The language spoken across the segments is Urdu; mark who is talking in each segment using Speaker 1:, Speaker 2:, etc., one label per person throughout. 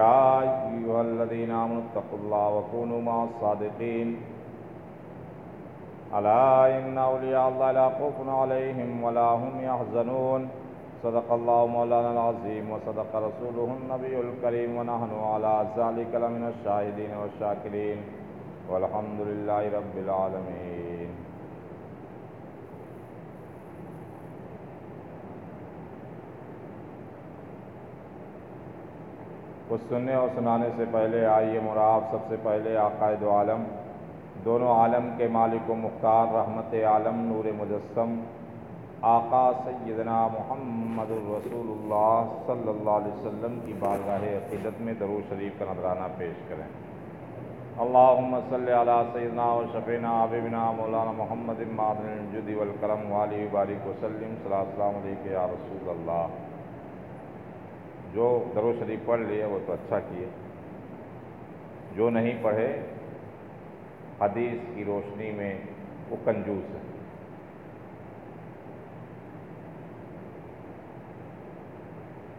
Speaker 1: يا أيها الذين آمنوا اتقوا الله وكونوا مع الصادقين. ألا إن أولياء الله لا خوف عليهم ولا هم يحزنون. صدق الله مولانا العظيم وصدق رسوله النبي الكريم ونحن على ذلك لمن الشاهدين والشاكرين. والحمد لله رب العالمين. کچھ سننے اور سنانے سے پہلے آئیے مراب سب سے پہلے عقائد عالم، دونوں عالم کے مالک و مختار رحمت عالم نور مجسم، آقا سیدنا محمد الرسول اللہ صلی اللہ علیہ وسلم کی بارگاہ عقیدت میں درو شریف کا نظرانہ پیش کریں۔ اللہم صلی علی سیدنا و شفینا عبیبنا مولانا محمد مادن الجد والکرم والی بارک وسلم صلی اللہ السلام علیکہ یا رسول اللہ۔ جو درو شریف پڑھ لیے وہ تو اچھا کیے۔ جو نہیں پڑھے، حدیث کی روشنی میں وہ کنجوس ہے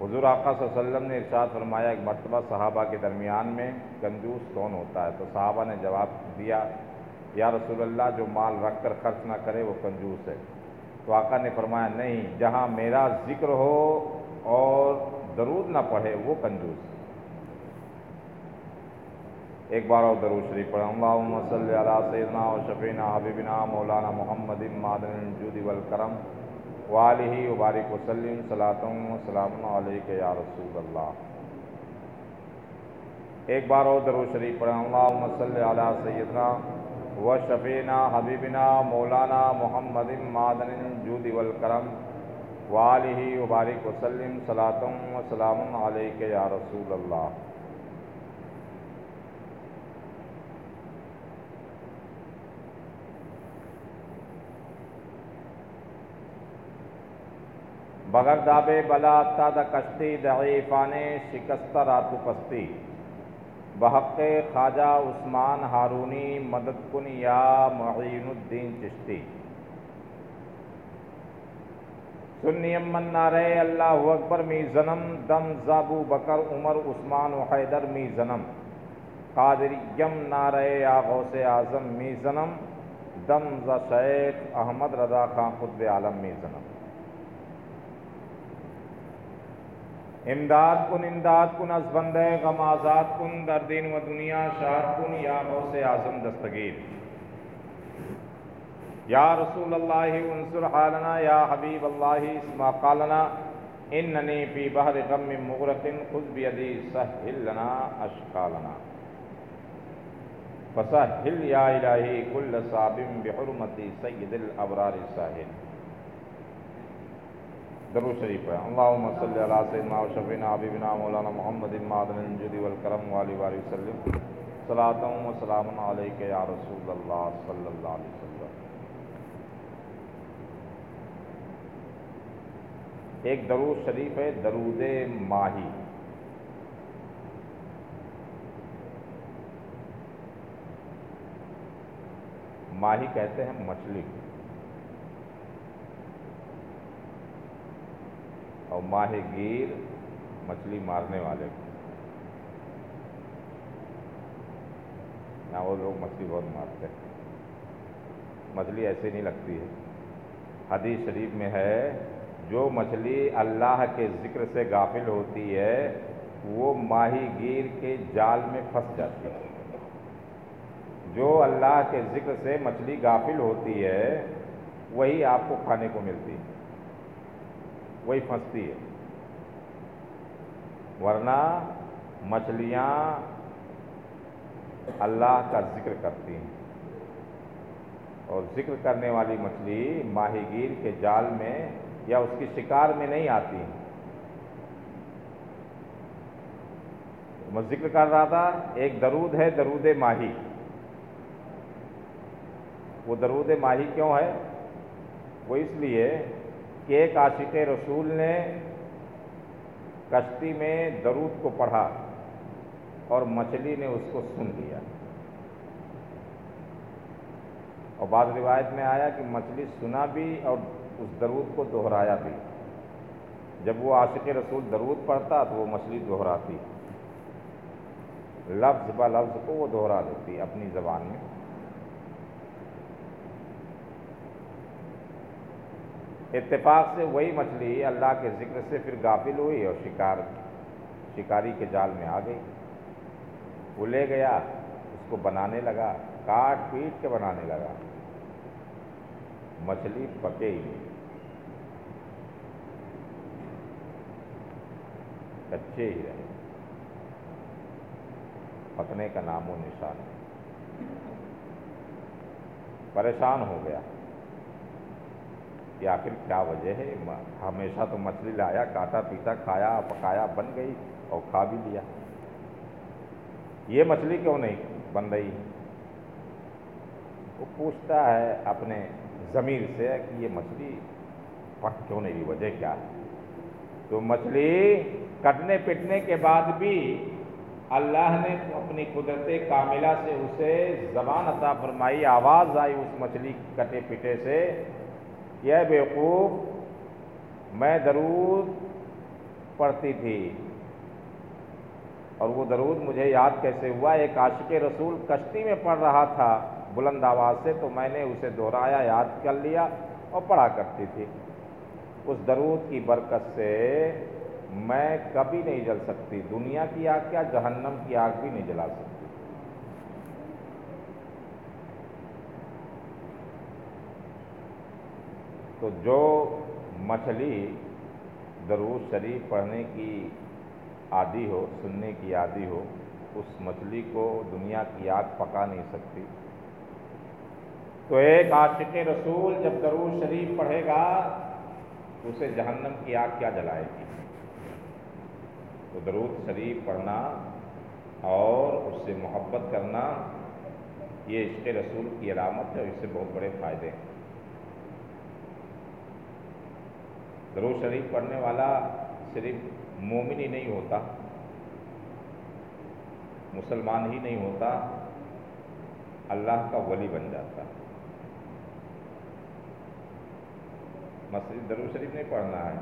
Speaker 1: حضور آقا صلی اللہ علیہ وسلم نے ارشاد فرمایا، ایک مرتبہ صحابہ کے درمیان میں کنجوس کون ہوتا ہے؟ تو صحابہ نے جواب دیا، یا رسول اللہ، جو مال رکھ کر خرچ نہ کرے وہ کنجوس ہے۔ تو آقا نے فرمایا، نہیں، جہاں میرا ذکر ہو اور درود نہ پڑھے، وہ کنجوس۔ ایک بار اور درود شریف پڑھا اللہم صلی علی سیدنا و شفینا حبیبنا مولانا محمد مادن الجود والکرم والہ وبارک وسلم صلاۃم وسلام علیہ یا رسول اللہ۔ ایک بار اور درود شریف پڑھا اللہم صلی علی سیدنا و شفینا حبیبنا، مولانا محمد مادن الجود والکرم۔ والہ وبارک وسلم صلاۃم وسلام علیہ یا رسول اللہ۔ بغیر دابے بلا تاد کشتی دعیفانے شکست راتو پستی۔ بحق خواجہ عثمان ہارونی مدد کن یا معین الدین چشتی۔ سنی امن نارے اللہ اکبر می زنم دم زابو بکر عمر عثمان و حیدر می زنم قادری یم نارے یا غوث اعظم می زنم دم ز شیخ احمد رضا خان خطب عالم می زنم امداد کن امداد کن از بندے، غم آزاد کن در دین و دنیا شاد کن یا غوث اعظم دستگیر یا رسول اللہ، انصر حالنا، یا حبیب اللہ اسما قالنا، اننی فی بحر غم مغرق، خذ بیدی، سہل لنا اشکالنا۔ فسہل یا الہی کل صابم بحرمتی سید الابرار ساحل۔ درو شریف ہے۔ اللہم صلی اللہ سیدنا و شفینا حبیبنا مولانا محمد مادن الجدی والکرم والی والی وسلم صلاة و سلام علیکہ یا رسول اللہ صلی اللہ علیہ وسلم۔ ایک درود شریف ہے، درود ماہی۔ ماہی کہتے ہیں مچھلی۔ اور ماہ گیر مچھلی مارنے والے۔ یہاں وہ لوگ مچھلی بہت مارتے ہیں۔ مچھلی ایسے نہیں لگتی ہے۔ حدیث شریف میں ہے جو مچھلی اللہ کے ذکر سے غافل ہوتی ہے، وہ ماہی گیر کے جال میں پھنس جاتی ہے۔ جو اللہ کے ذکر سے مچھلی غافل ہوتی ہے، وہی آپ کو کھانے کو ملتی ہے۔ وہی پھنستی ہے۔ ورنہ مچھلیاں اللہ کا ذکر کرتی ہیں۔ اور ذکر کرنے والی مچھلی ماہی گیر کے جال میں یا اس کی شکار میں نہیں آتی میں ذکر کر رہا تھا، ایک درود ہے درود ماہی۔ وہ درود ماہی کیوں ہے؟ وہ اس لیے کہ ایک عاشق رسول نے کشتی میں درود کو پڑھا اور مچھلی نے اس کو سن لیا۔ اور بعض روایت میں آیا کہ مچھلی سنا بھی اور اس درود کو دہرایا بھی۔ جب وہ عاشق رسول درود پڑھتا تو وہ مچھلی دہراتی لفظ ب لفظ کو وہ دوہرا دیتی اپنی زبان میں۔ اتفاق سے وہی مچھلی اللہ کے ذکر سے پھر غافل ہوئی اور شکار، شکاری کے جال میں آ گئی۔ وہ لے گیا، اس کو بنانے لگا، کاٹ پیٹ کے بنانے لگا۔ مچھلی پکے ہی۔ نہیں کچے ہی رہے پکنے کا نام و نشان۔ پریشان ہو گیا۔ کہ آخر کیا وجہ ہے؟ ہمیشہ تو مچھلی لایا، کاٹا پیتا کھایا، پکایا، بن گئی اور کھا بھی لیا۔ یہ مچھلی کیوں نہیں بن رہی؟ وہ پوچھتا ہے اپنے ضمیر سے کہ یہ مچھلی پک کیوں نہیں وجہ کیا ہے؟ تو مچھلی کٹنے پٹنے کے بعد بھی اللہ نے اپنی قدرت کاملہ سے اسے زبان عطا فرمائی، آواز آئی اس مچھلی کٹے پٹے سے۔ یہ بیوقوف میں درود پڑھتی تھی۔ اور وہ درود مجھے یاد کیسے ہوا؟ ایک عاشق رسول کشتی میں پڑھ رہا تھا، بلند آواز سے، تو میں نے اسے دہرایا، یاد کر لیا اور پڑھا کرتی تھی۔ اس درود کی برکت سے میں کبھی نہیں جل سکتی، دنیا کی آگ کیا جہنم کی آگ بھی نہیں جلا سکتی۔ تو جو مچھلی درود شریف پڑھنے کی عادی ہو، سننے کی عادی ہو، اس مچھلی کو دنیا کی آگ پکا نہیں سکتی۔ تو ایک عاشق رسول جب درود شریف پڑھے گا اسے جہنم کی آگ کیا جلائے گی؟ تو درود شریف پڑھنا اور اس سے محبت کرنا، یہ عشق رسول کی علامت ہے اور اس سے بہت بڑے فائدے ہیں۔ درود شریف پڑھنے والا صرف مومن ہی نہیں ہوتا، مسلمان ہی نہیں ہوتا، اللہ کا ولی بن جاتا۔ مسجد درود شریف نہیں پڑھنا ہے،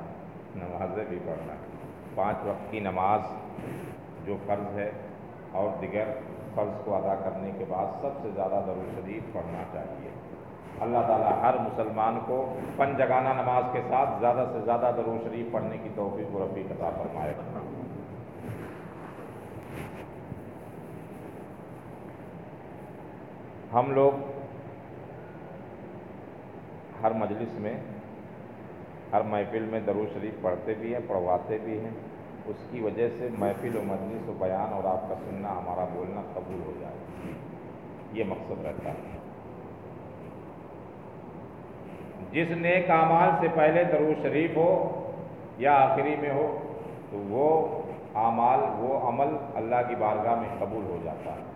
Speaker 1: نمازیں بھی پڑھنا ہے۔ پانچ وقت کی نماز جو فرض ہے اور دیگر فرض کو ادا کرنے کے بعد سب سے زیادہ درود شریف پڑھنا چاہیے۔ اللہ تعالیٰ ہر مسلمان کو پن جگانہ نماز کے ساتھ زیادہ سے زیادہ درود شریف پڑھنے کی توفیق و رفیق عطا فرمائے۔ ہم لوگ ہر مجلس میں ہر محفل میں درود شریف پڑھتے بھی ہیں، پڑھواتے بھی ہیں۔ اس کی وجہ سے محفل و مجلس و بیان اور آپ کا سننا، ہمارا بولنا قبول ہو جائے۔ یہ مقصد رہتا ہے۔ جس نیک اعمال سے پہلے درود شریف ہو یا آخری میں ہو، تو وہ اعمال، وہ عمل اللہ کی بارگاہ میں قبول ہو جاتا ہے۔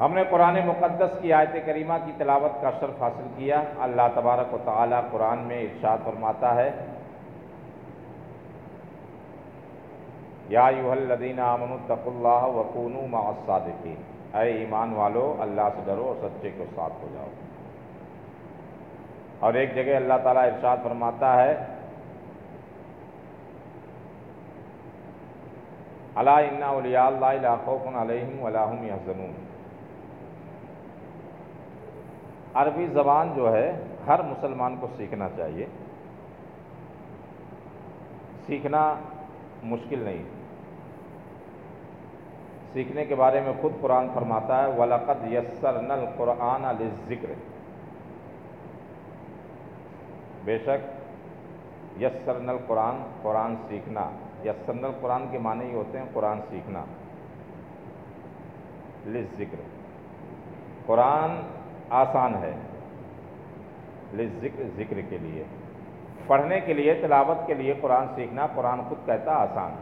Speaker 1: ہم نے قرآن مقدس کی آیت کریمہ کی تلاوت کا شرف حاصل کیا۔ اللہ تبارک و تعالیٰ قرآن میں ارشاد فرماتا ہے۔ یا الذین اتقوا اللہ وکونوا مع الصادقین۔ اے ایمان والو، اللہ سے ڈرو اور سچے کے ساتھ ہو جاؤ۔ اور ایک جگہ اللہ تعالیٰ ارشاد فرماتا ہے اللہ اولیاء اللہ خوف علیہم ولاحم یحزنون۔ عربی زبان جو ہے، ہر مسلمان کو سیکھنا چاہیے۔ سیکھنا مشکل نہیں۔ سیکھنے کے بارے میں خود قرآن فرماتا ہے ولاقد یسر نل قرآن ذکر بے شک یسر نل قرآن قرآن سیکھنا۔ یسر نل قرآن کے معنی ہی ہوتے ہیں، قرآن سیکھنا۔ ذکر قرآن آسان ہے۔ ذکر ذکر کے لیے۔ پڑھنے کے لیے، تلاوت کے لیے قرآن سیکھنا، قرآن خود کہتا آسان۔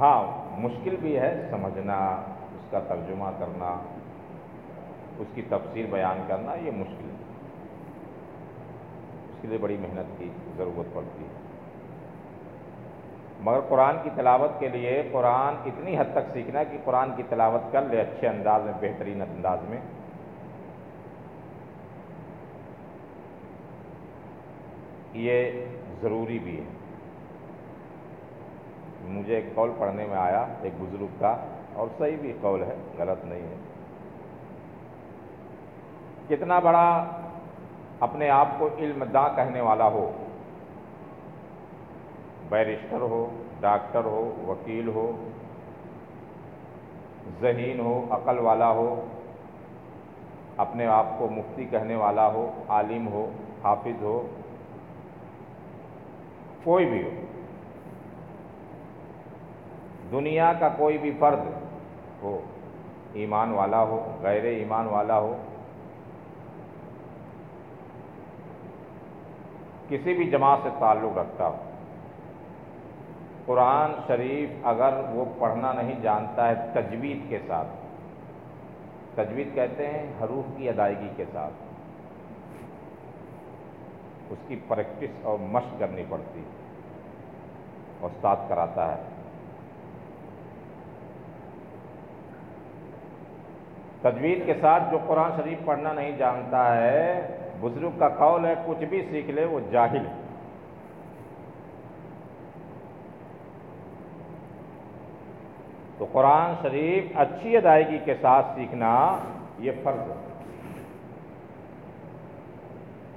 Speaker 1: ہاں مشکل بھی ہے سمجھنا، اس کا ترجمہ کرنا، اس کی تفسیر بیان کرنا، یہ مشکل ہے۔ اس کے لیے بڑی محنت کی ضرورت پڑتی ہے۔ مگر قرآن کی تلاوت کے لیے قرآن اتنی حد تک سیکھنا کہ قرآن کی تلاوت کر لے اچھے انداز میں، بہترین انداز میں۔ یہ ضروری بھی ہے۔ مجھے ایک قول پڑھنے میں آیا، ایک بزرگ کا، اور صحیح بھی قول ہے، غلط نہیں ہے۔ کتنا بڑا اپنے آپ کو علم داں کہنے والا ہو بیرسٹر ہو، ڈاکٹر ہو، وکیل ہو، ذہین ہو، عقل والا ہو، اپنے آپ کو مفتی کہنے والا ہو، عالم ہو، حافظ ہو، کوئی بھی ہو۔ دنیا کا کوئی بھی فرد ہو، ایمان والا ہو، غیر ایمان والا ہو، کسی بھی جماعت سے تعلق رکھتا ہو۔ قرآن شریف اگر وہ پڑھنا نہیں جانتا ہے تجوید کے ساتھ، تجوید کہتے ہیں حروف کی ادائیگی کے ساتھ۔ اس کی پریکٹس اور مشق کرنی پڑتی، استاد کراتا ہے۔ تجوید کے ساتھ جو قرآن شریف پڑھنا نہیں جانتا ہے، بزرگ کا قول ہے، کچھ بھی سیکھ لے، وہ جاہل ہے۔ تو قرآن شریف اچھی ادائیگی کے ساتھ سیکھنا یہ فرض ہے۔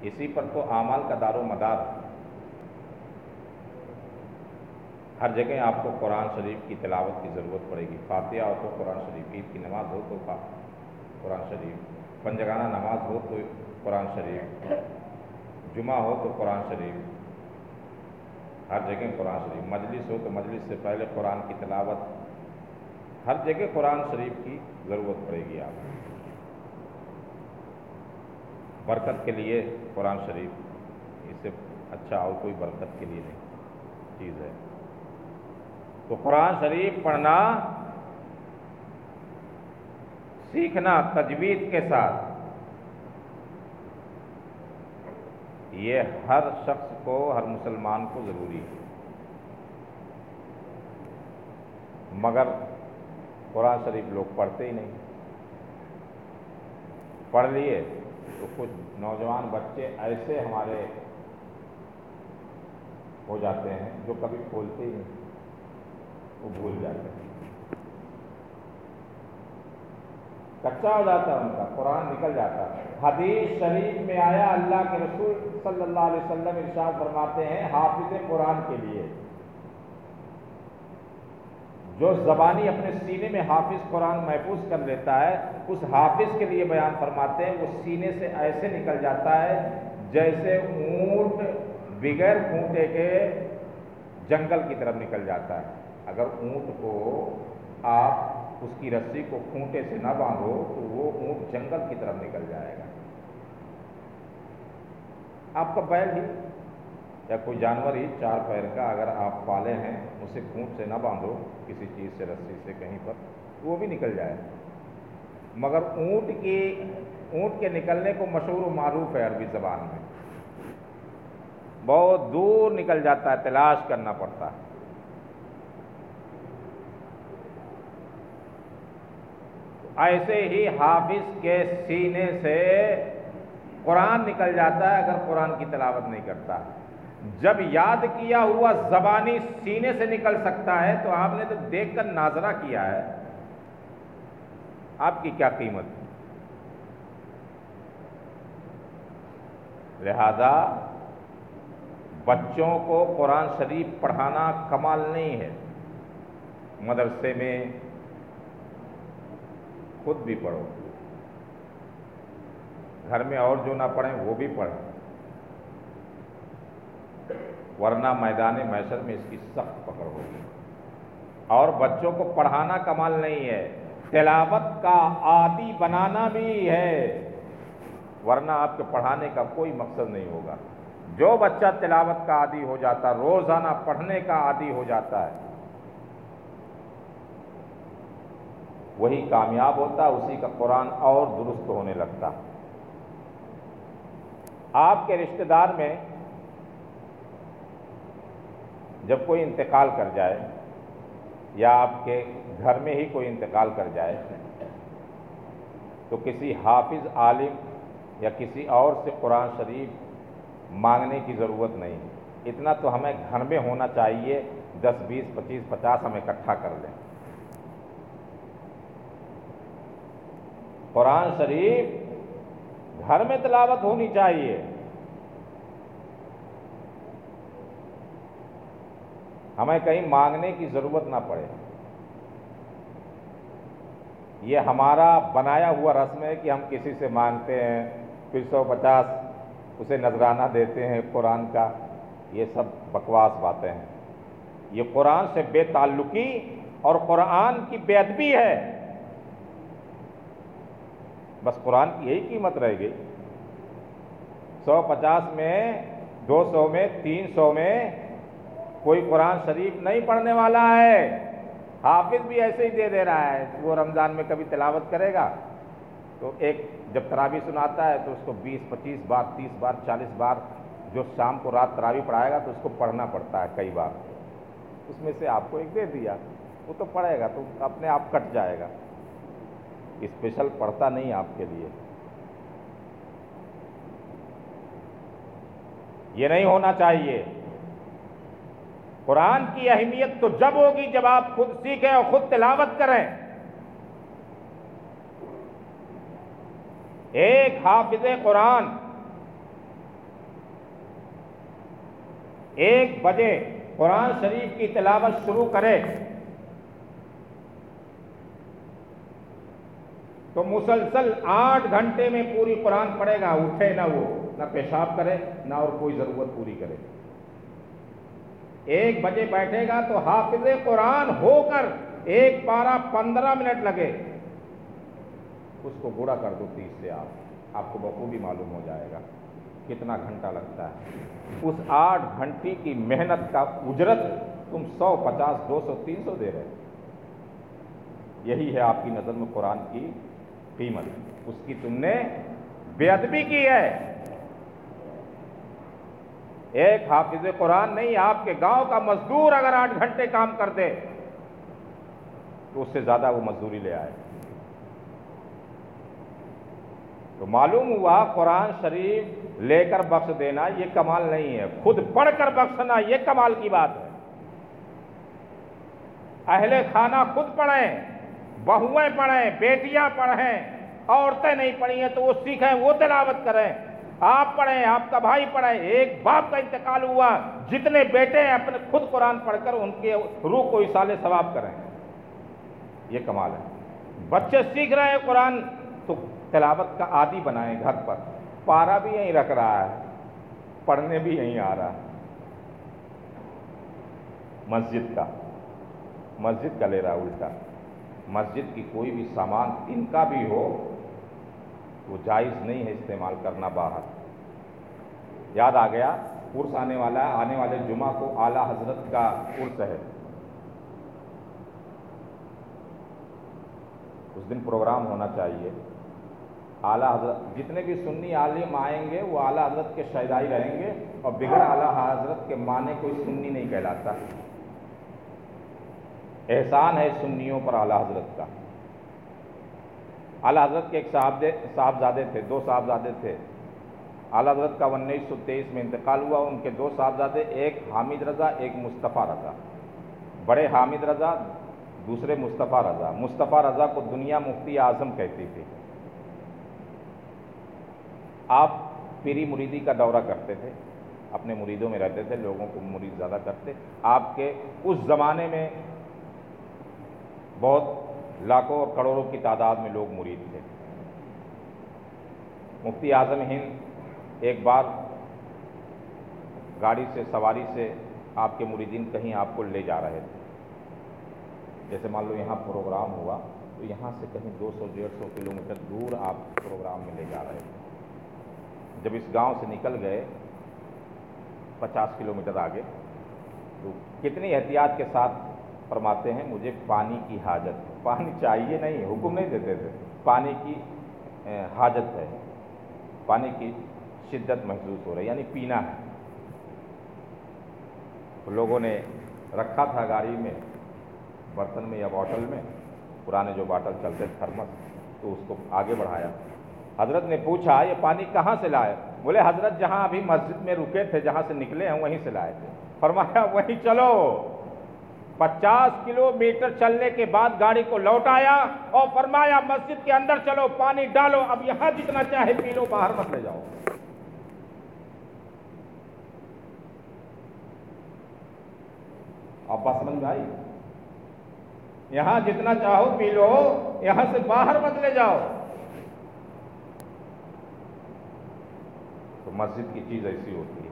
Speaker 1: اسی پر تو اعمال کا دار و مدار ہر جگہ آپ کو قرآن شریف کی تلاوت کی ضرورت پڑے گی۔ فاتحہ ہو تو قرآن شریف، عید کی نماز ہو تو قرآن شریف۔ پنجگانہ نماز ہو تو قرآن شریف۔ جمعہ ہو تو قرآن شریف۔ ہر جگہ قرآن شریف۔ مجلس ہو تو مجلس سے پہلے قرآن کی تلاوت۔ ہر جگہ قرآن شریف کی ضرورت پڑے گی آپ برکت کے لیے قرآن شریف اس سے اچھا اور کوئی برکت کے لیے نہیں، چیز ہے۔ تو قرآن شریف پڑھنا، سیکھنا تجوید کے ساتھ، یہ ہر شخص کو، ہر مسلمان کو ضروری ہے۔ مگر قرآن شریف لوگ پڑھتے ہی نہیں۔ پڑھ لیے تو کچھ نوجوان بچے ایسے ہمارے ہو جاتے ہیں جو کبھی کھولتے ہی نہیں۔ وہ بھول جاتے ہیں۔ کچا ہو جاتا ہے ان کا، قرآن نکل جاتا ہے۔ حدیث شریف میں آیا، اللہ کے رسول صلی اللہ علیہ وسلم ارشاد فرماتے ہیں، حافظ قرآن کے لیے۔ جو زبانی اپنے سینے میں حافظ قرآن محفوظ کر لیتا ہے، اس حافظ کے لیے بیان فرماتے ہیں، وہ سینے سے ایسے نکل جاتا ہے جیسے اونٹ بغیر کھونٹے کے جنگل کی طرف نکل جاتا ہے۔ اگر اونٹ کو آپ اس کی رسی کو کھونٹے سے نہ باندھو، تو وہ اونٹ جنگل کی طرف نکل جائے گا۔ آپ کا بیل ہی یا کوئی جانور ہی چار پیر کا اگر آپ پالے ہیں، اسے کھونٹ سے نہ باندھو، کسی چیز سے، رسی سے، کہیں پر، وہ بھی نکل جائے۔ مگر اونٹ کی، اونٹ کے نکلنے کو مشہور و معروف ہے عربی زبان میں۔ بہت دور نکل جاتا ہے، تلاش کرنا پڑتا ہے۔ ایسے ہی حافظ کے سینے سے قرآن نکل جاتا ہے، اگر قرآن کی تلاوت نہیں کرتا۔ جب یاد کیا ہوا زبانی سینے سے نکل سکتا ہے تو آپ نے تو دیکھ کر ناظرہ کیا ہے۔ آپ کی کیا قیمت؟ لہذا بچوں کو قرآن شریف پڑھانا کمال نہیں ہے۔ مدرسے میں خود بھی پڑھو۔ گھر میں اور جو نہ پڑھیں وہ بھی پڑھیں۔ ورنہ میدان میسر میں اس کی سخت پکڑ ہوگی۔ اور بچوں کو پڑھانا کمال نہیں ہے، تلاوت کا عادی بنانا بھی ہے۔ ورنہ آپ کے پڑھانے کا کوئی مقصد نہیں ہوگا۔ جو بچہ تلاوت کا عادی ہو جاتا، روزانہ پڑھنے کا عادی ہو جاتا ہے، وہی کامیاب ہوتا، اسی کا قرآن اور درست ہونے لگتا۔ آپ کے رشتہ دار میں جب کوئی انتقال کر جائے یا آپ کے گھر میں ہی کوئی انتقال کر جائے تو کسی حافظ عالم یا کسی اور سے قرآن شریف مانگنے کی ضرورت نہیں۔ اتنا تو ہمیں گھر میں ہونا چاہیے، دس، بیس، پچیس، پچاس ہم اکٹھا کر لیں۔ قرآن شریف گھر میں تلاوت ہونی چاہیے۔ ہمیں کہیں مانگنے کی ضرورت نہ پڑے۔ یہ ہمارا بنایا ہوا رسم ہے کہ ہم کسی سے مانگتے ہیں، پھر سو پچاس اسے نذرانہ دیتے ہیں قرآن کا۔ یہ سب بکواس باتیں ہیں۔ یہ قرآن سے بے تعلقی اور قرآن کی بے ادبی ہے۔ بس قرآن کی یہی قیمت رہ گئی۔ سو پچاس میں، دو سو میں، تین سو میں کوئی قرآن شریف نہیں پڑھنے والا ہے، حافظ بھی ایسے ہی دے دے رہا ہے، وہ رمضان میں کبھی تلاوت کرے گا۔ تو ایک جب تراوی سناتا ہے تو اس کو بیس، پچیس بار، تیس بار، چالیس بار جو شام کو رات تراوی پڑھائے گا تو اس کو پڑھنا پڑتا ہے کئی بار۔ اس میں سے آپ کو ایک دے دیا، وہ تو پڑھے گا تو اپنے آپ کٹ جائے گا۔ اسپیشل پڑھتا نہیں آپ کے لیے۔ یہ نہیں ہونا چاہیے۔ قرآن کی اہمیت تو جب ہوگی جب آپ خود سیکھیں اور خود تلاوت کریں۔ ایک حافظ قرآن، ایک بجے قرآن شریف کی تلاوت شروع کرے۔ تو مسلسل آٹھ گھنٹے میں پوری قرآن پڑھے گا، اٹھے نہ وہ، نہ پیشاب کرے، نہ اور کوئی ضرورت پوری کرے۔ ایک بجے بیٹھے گا تو حافظ قرآن ہو کر ایک پارہ پندرہ منٹ لگے۔ اس کو گوڑا کر دو تیس سے آپ۔ آپ کو بخوبی معلوم ہو جائے گا کتنا گھنٹہ لگتا ہے۔ اس آٹھ گھنٹی کی محنت کا اجرت تم سو پچاس، دو سو، تین سو دے رہے یہی ہے آپ کی نظر میں قرآن کی قیمت۔ اس کی تم نے بے ادبی کی ہے۔ ایک حافظ قرآن نہیں، آپ کے گاؤں کا مزدور اگر آٹھ گھنٹے کام کر دے، تو اس سے زیادہ وہ مزدوری لے آئے۔ تو معلوم ہوا قرآن شریف لے کر بخش دینا یہ کمال نہیں ہے۔ خود پڑھ کر بخشنا یہ کمال کی بات ہے۔ اہل خانہ خود پڑھیں، بہویں پڑھیں، بیٹیاں پڑھیں، عورتیں نہیں پڑھی ہیں تو وہ سیکھیں، وہ تلاوت کریں۔ آپ پڑھیں، آپ کا بھائی پڑھیں ایک باپ کا انتقال ہوا، جتنے بیٹے ہیں اپنے خود قرآن پڑھ کر ان کے روح کو اصال ثواب کریں یہ کمال ہے۔ بچے سیکھ رہے ہیں قرآن، تو تلاوت کا عادی بنائیں گھر پر۔ پارا بھی یہیں رکھ رہا ہے، پڑھنے بھی یہیں آ رہا ہے۔ مسجد کا مسجد کا لے رہا الٹا۔ مسجد کی کوئی بھی سامان، ان کا بھی ہو وہ جائز نہیں ہے استعمال کرنا باہر۔ یاد آ گیا عرس آنے والا ہے آنے والے جمعہ کو اعلیٰ حضرت کا عرس ہے۔ اس دن پروگرام ہونا چاہیے۔ اعلیٰ حضرت، جتنے بھی سنی عالم آئیں گے، وہ اعلیٰ حضرت کے شہدائی رہیں گے اور بغیر اعلیٰ حضرت کے معنی کوئی سنی نہیں کہلاتا۔ احسان ہے سنیوں پر اعلیٰ حضرت کا۔ اعلیٰ حضرت کے ایک صاحب صاحبزادے تھے، دو صاحبزادے تھے۔ اعلیٰ حضرت کا انیس سو تیئیس میں انتقال ہوا، ان کے دو صاحبزادے، ایک حامد رضا، ایک مصطفیٰ رضا۔ بڑے حامد رضا، دوسرے مصطفیٰ رضا۔ مصطفیٰ رضا کو دنیا مفتی اعظم کہتی تھی۔ آپ پیری مریدی کا دورہ کرتے تھے، اپنے مریدوں میں رہتے تھے، لوگوں کو مرید زیادہ کرتے۔ آپ کے اس زمانے میں بہت لاکھوں اور کروڑوں کی تعداد میں لوگ مرید تھے۔ مفتی اعظم ہند، ایک بار گاڑی سے، سواری سے آپ کے مریدین کہیں آپ کو لے جا رہے تھے۔ جیسے مان لو یہاں پروگرام ہوا، تو یہاں سے کہیں دو سو، ڈیڑھ سو کلو میٹر دور آپ پروگرام میں لے جا رہے تھے۔ جب اس گاؤں سے نکل گئے پچاس کلو میٹر آگے، تو کتنی احتیاط کے ساتھ فرماتے ہیں، مجھے پانی کی حاجت پانی چاہیے نہیں، حکم نہیں دیتے تھے۔ پانی کی حاجت ہے۔ پانی کی شدت محسوس ہو رہی یعنی پینا ہے۔ لوگوں نے رکھا تھا گاڑی میں، برتن میں یا باٹل میں، پرانے جو باٹل چلتے تھرمس، تو اس کو آگے بڑھایا۔ حضرت نے پوچھا، یہ پانی کہاں سے لائے؟ بولے، حضرت جہاں ابھی مسجد میں رکے تھے، جہاں سے نکلے ہیں، وہیں سے لائے تھے۔ فرمایا، وہیں چلو۔ پچاس کلو میٹر چلنے کے بعد گاڑی کو لوٹایا اور فرمایا، مسجد کے اندر چلو، پانی ڈالو، اب یہاں جتنا چاہے پی لو، باہر مت لے جاؤ۔ اب بس سمجھ بھائی یہاں جتنا چاہو پی لو، یہاں سے باہر مت لے جاؤ۔ تو مسجد کی چیز ایسی ہوتی ہے۔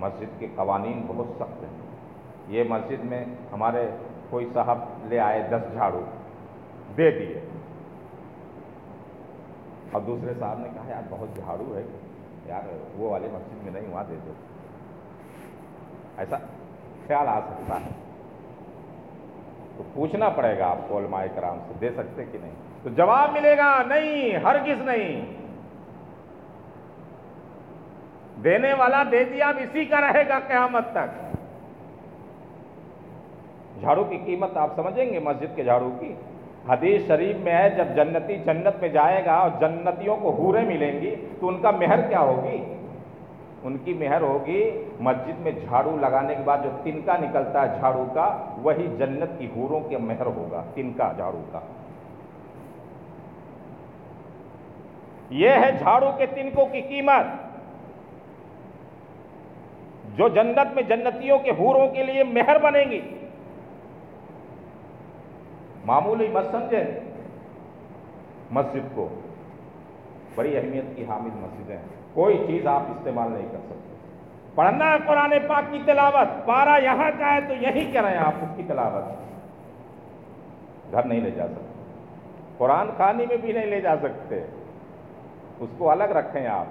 Speaker 1: مسجد کے قوانین بہت سخت ہیں۔ یہ مسجد میں ہمارے کوئی صاحب لے آئے دس جھاڑو، دے دیے۔ اور دوسرے صاحب نے کہا، یار، بہت جھاڑو ہے۔ یار، وہ والے مسجد میں نہیں، وہاں دے دو۔ ایسا خیال آ سکتا ہے۔ تو پوچھنا پڑے گا آپ کو علماء کرام سے، دے سکتے کہ نہیں؟ تو جواب ملے گا، نہیں، ہرگز نہیں۔ دینے والا دے دیا اب اسی کا رہے گا قیامت تک۔ جھاڑو کی قیمت آپ سمجھیں گے مسجد کے جھاڑو کی؟ حدیث شریف میں ہے، جب جنتی جنت میں جائے گا اور جنتیوں کو حوریں ملیں گی، تو ان کا مہر کیا ہوگی؟ ان کی مہر ہوگی مسجد میں جھاڑو لگانے کے بعد جو تنکا نکلتا ہے جھاڑو کا، وہی جنت کی حوروں کے مہر ہوگا، تنکا جھاڑو کا۔ یہ ہے جھاڑو کے تنکوں کی قیمت۔ جو جنت میں جنتیوں کے حوروں کے لیے مہر بنے گی معمولی مت سمجھیں مسجد کو۔ بڑی اہمیت کی حامل مسجدیں۔ کوئی چیز آپ استعمال نہیں کر سکتے۔ پڑھنا ہے قرآن پاک کی تلاوت۔ پارا یہاں کا ہے تو یہی کریں آپ اس کی تلاوت۔ گھر نہیں لے جا سکتے۔ قرآن خانی میں بھی نہیں لے جا سکتے۔ اس کو الگ رکھیں آپ۔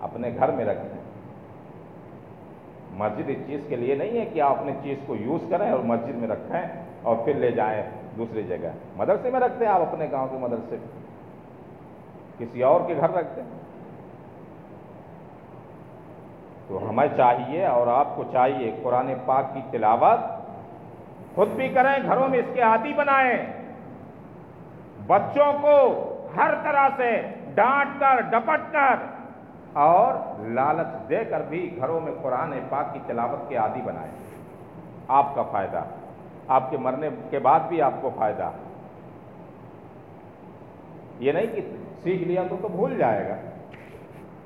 Speaker 1: اپنے گھر میں رکھیں۔ مسجد اس چیز کے لیے نہیں ہے کہ آپ اپنے چیز کو یوز کریں اور مسجد میں رکھیں اور پھر لے جائیں دوسری جگہ۔ مدرسے میں رکھتے ہیں آپ اپنے گاؤں کے مدرسے۔ کسی اور کے گھر رکھتے ہیں۔ تو ہمیں چاہیے اور آپ کو چاہیے قرآن پاک کی تلاوت خود بھی کریں، گھروں میں اس کے عادی بنائیں۔ بچوں کو ہر طرح سے ڈانٹ کر، ڈپٹ کر اور لالچ دے کر بھی گھروں میں قرآن پاک کی تلاوت کے عادی بنائیں آپ کا فائدہ۔ آپ کے مرنے کے بعد بھی آپ کو فائدہ۔ یہ نہیں کہ سیکھ لیا تو تو بھول جائے گا۔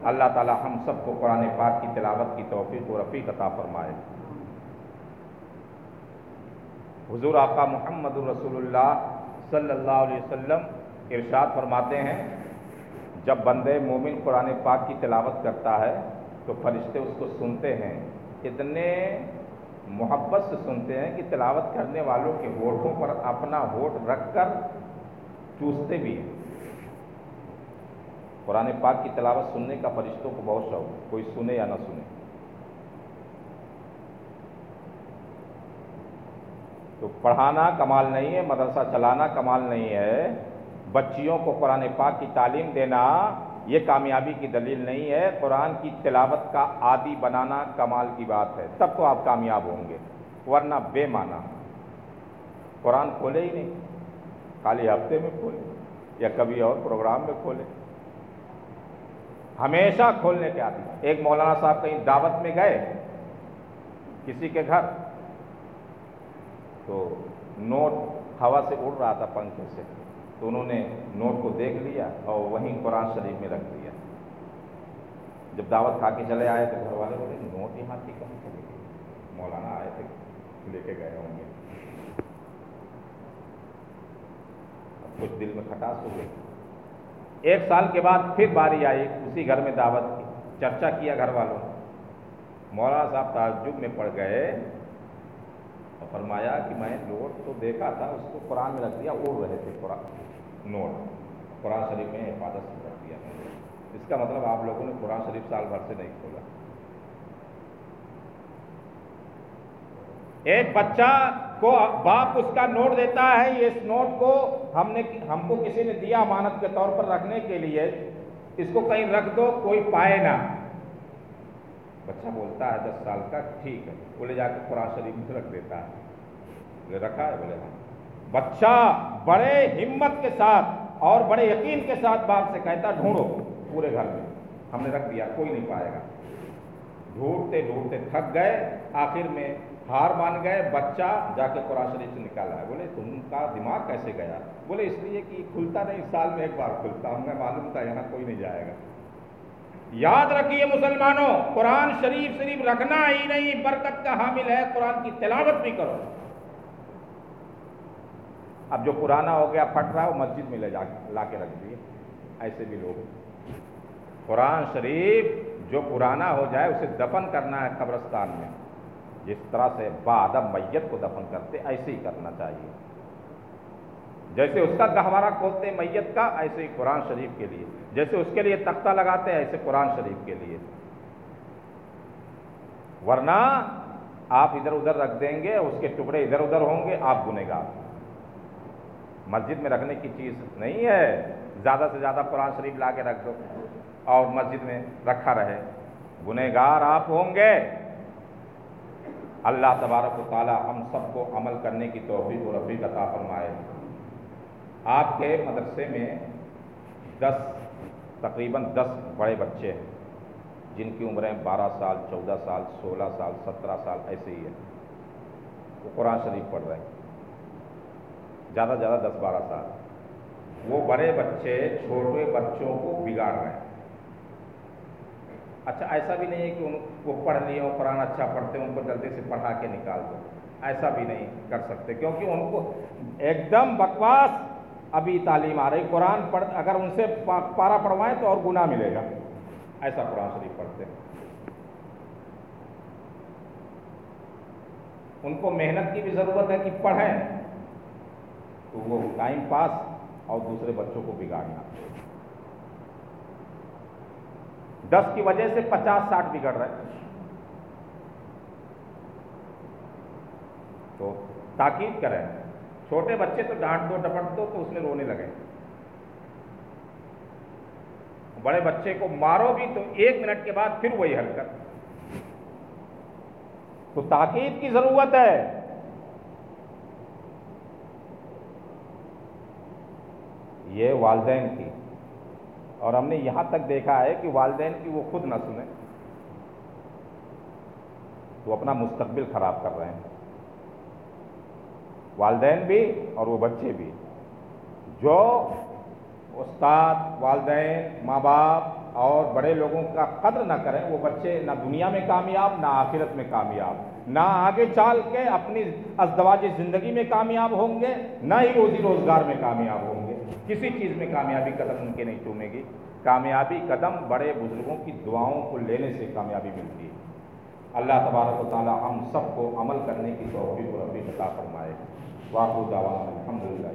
Speaker 1: اللہ تعالی ہم سب کو قرآن پاک کی تلاوت کی توفیق و رفیق عطا فرمائے۔ حضور آقا محمد الرسول اللہ صلی اللہ علیہ وسلم ارشاد فرماتے ہیں جب بندے مومن قرآن پاک کی تلاوت کرتا ہے تو فرشتے اس کو سنتے ہیں۔ اتنے محبت سے سنتے ہیں کہ تلاوت کرنے والوں کے ہوٹوں پر اپنا ہوٹ رکھ کر چوستے بھی ہیں۔ قرآن پاک کی تلاوت سننے کا فرشتوں کو بہت شوق کوئی سنے یا نہ سنے۔ تو پڑھانا کمال نہیں ہے، مدرسہ چلانا کمال نہیں ہے۔ بچیوں کو قرآن پاک کی تعلیم دینا یہ کامیابی کی دلیل نہیں ہے۔ قرآن کی تلاوت کا عادی بنانا کمال کی بات ہے۔ تب تو آپ کامیاب ہوں گے، ورنہ بے معنی۔ قرآن کھولے ہی نہیں، خالی ہفتے میں کھولے یا کبھی اور پروگرام میں کھولے۔ ہمیشہ کھولنے کے عادی۔ ایک مولانا صاحب کہیں دعوت میں گئے کسی کے گھر، تو نوٹ ہوا سے اڑ رہا تھا پنکھے سے۔ تو انہوں نے نوٹ کو دیکھ لیا اور وہیں قرآن شریف میں رکھ دیا۔ جب دعوت کھا کے چلے آئے تو گھر والے بولے، نوٹ یہاں کی کہاں چلے گئے؟ مولانا آئے تھے، لے کے گئے ہوں گے۔ کچھ دل میں کھٹاس ہو گئی۔ ایک سال کے بعد پھر باری آئی، اسی گھر میں دعوت کی، چرچا کیا گھر والوں مولانا صاحب تعجب میں پڑ گئے اور فرمایا کہ میں نوٹ تو دیکھا تھا، اس کو قرآن میں رکھ دیا اڑ رہے تھے قرآن۔ نوٹ، قرآن شریف میں حفاظت سے رکھ دیا اس کا مطلب آپ لوگوں نے قرآن شریف سال بھر سے نہیں کھولا۔ ایک بچہ کو باپ اس کا نوٹ دیتا ہے اس نوٹ کو ہم نے، ہم کو کسی نے دیا امانت کے طور پر رکھنے کے لیے، اس کو کہیں رکھ دو، کوئی پائے نہ۔ بچہ بولتا ہے دس سال کا، ٹھیک ہے۔ بولے جا کے قرآن شریف میں رکھ دیتا ہے۔ بولے رکھا ہے، بولے ہاں۔ بچہ بڑے ہمت کے ساتھ اور بڑے یقین کے ساتھ باپ سے کہتا ڈھونڈو، پورے گھر میں۔ ہم نے رکھ دیا، کوئی نہیں پائے گا۔ ڈھونڈتے ڈھونڈتے تھک گئے، آخر میں ہار مان گئے، بچہ جا کے قرآن شریف سے نکالا ہے۔ بولے، تم کا دماغ کیسے گیا؟ بولے، اس لیے کہ کھلتا نہیں، سال میں ایک بار کھلتا ہمیں معلوم تھا یہاں کوئی نہیں جائے گا۔ یاد رکھیے مسلمانوں، قرآن شریف شریف رکھنا ہی نہیں، برکت کا حامل ہے، قرآن کی تلاوت بھی کرو۔ اب جو پرانا ہو گیا، پھٹ رہا ہے، وہ مسجد میں لے جا لا کے رکھ دیے۔ ایسے بھی لوگ قرآن شریف جو پرانا ہو جائے، اسے دفن کرنا ہے قبرستان میں۔ جس طرح سے بادم میت کو دفن کرتے، ایسے ہی کرنا چاہیے۔ جیسے اس کا گہوارہ کھولتے میت کا، ایسے ہی قرآن شریف کے لیے۔ جیسے اس کے لیے تختہ لگاتے، ایسے قرآن شریف کے لیے۔ ورنہ آپ ادھر ادھر رکھ دیں گے، اس کے ٹکڑے ادھر ادھر ہوں گے، آپ گنے گا مسجد میں رکھنے کی چیز نہیں ہے، زیادہ سے زیادہ قرآن شریف لا کے رکھ دو اور مسجد میں رکھا رہے۔ گنہ گار آپ ہوں گے۔ اللہ تبارک و تعالیٰ ہم سب کو عمل کرنے کی توفیق و رفیق عطا فرمائے۔ آپ کے مدرسے میں دس، تقریباً دس بڑے بچے ہیں، جن کی عمریں بارہ سال، چودہ سال، سولہ سال، سترہ سال ایسے ہی ہے وہ قرآن شریف پڑھ رہے ہیں۔ زیادہ سے زیادہ دس بارہ سال۔ وہ بڑے بچے، چھوٹے بچوں کو بگاڑ رہے ہیں۔ اچھا ایسا بھی نہیں ہے کہ ان کو پڑھ لیے اور قرآن اچھا پڑھتے ہیں، ان کو جلدی سے پڑھا کے نکال دو۔ ایسا بھی نہیں کر سکتے، کیونکہ ان کو ایک دم بکواس ابھی تعلیم آ رہی۔ قرآن پڑھ، اگر ان سے پارا پڑھوائیں تو اور گناہ ملے گا۔ ایسا قرآن شریف پڑھتے ہیں۔ ان کو محنت کی بھی ضرورت ہے کہ پڑھیں۔ تو وہ ٹائم پاس اور دوسرے بچوں کو بگاڑنا۔ دس کی وجہ سے پچاس ساٹھ بگڑ رہے تو تاکید کریں، چھوٹے بچے تو ڈانٹ دو، ڈپٹ دو، تو اس میں رونے لگے۔ بڑے بچے کو مارو بھی تو ایک منٹ کے بعد پھر وہی حرکت تو تاکید کی ضرورت ہے۔ یہ والدین کی اور ہم نے یہاں تک دیکھا ہے کہ والدین کی وہ خود نہ سنیں۔ تو اپنا مستقبل خراب کر رہے ہیں۔ والدین بھی اور وہ بچے بھی۔ جو استاد، والدین، ماں باپ اور بڑے لوگوں کا قدر نہ کریں، وہ بچے نہ دنیا میں کامیاب، نہ آخرت میں کامیاب۔ نہ آگے چال کے اپنی ازدواج زندگی میں کامیاب ہوں گے، نہ ہی روزی روزگار میں کامیاب ہوں گے۔ کسی چیز میں کامیابی قدم ان کے نہیں چومے گی۔ کامیابی قدم بڑے بزرگوں کی دعاؤں کو لینے سے کامیابی ملتی ہے۔ اللہ تبارک و تعالی ہم سب کو عمل کرنے کی توفیق و ربی عطا فرمائے۔ واقع دعوان الحمد للہ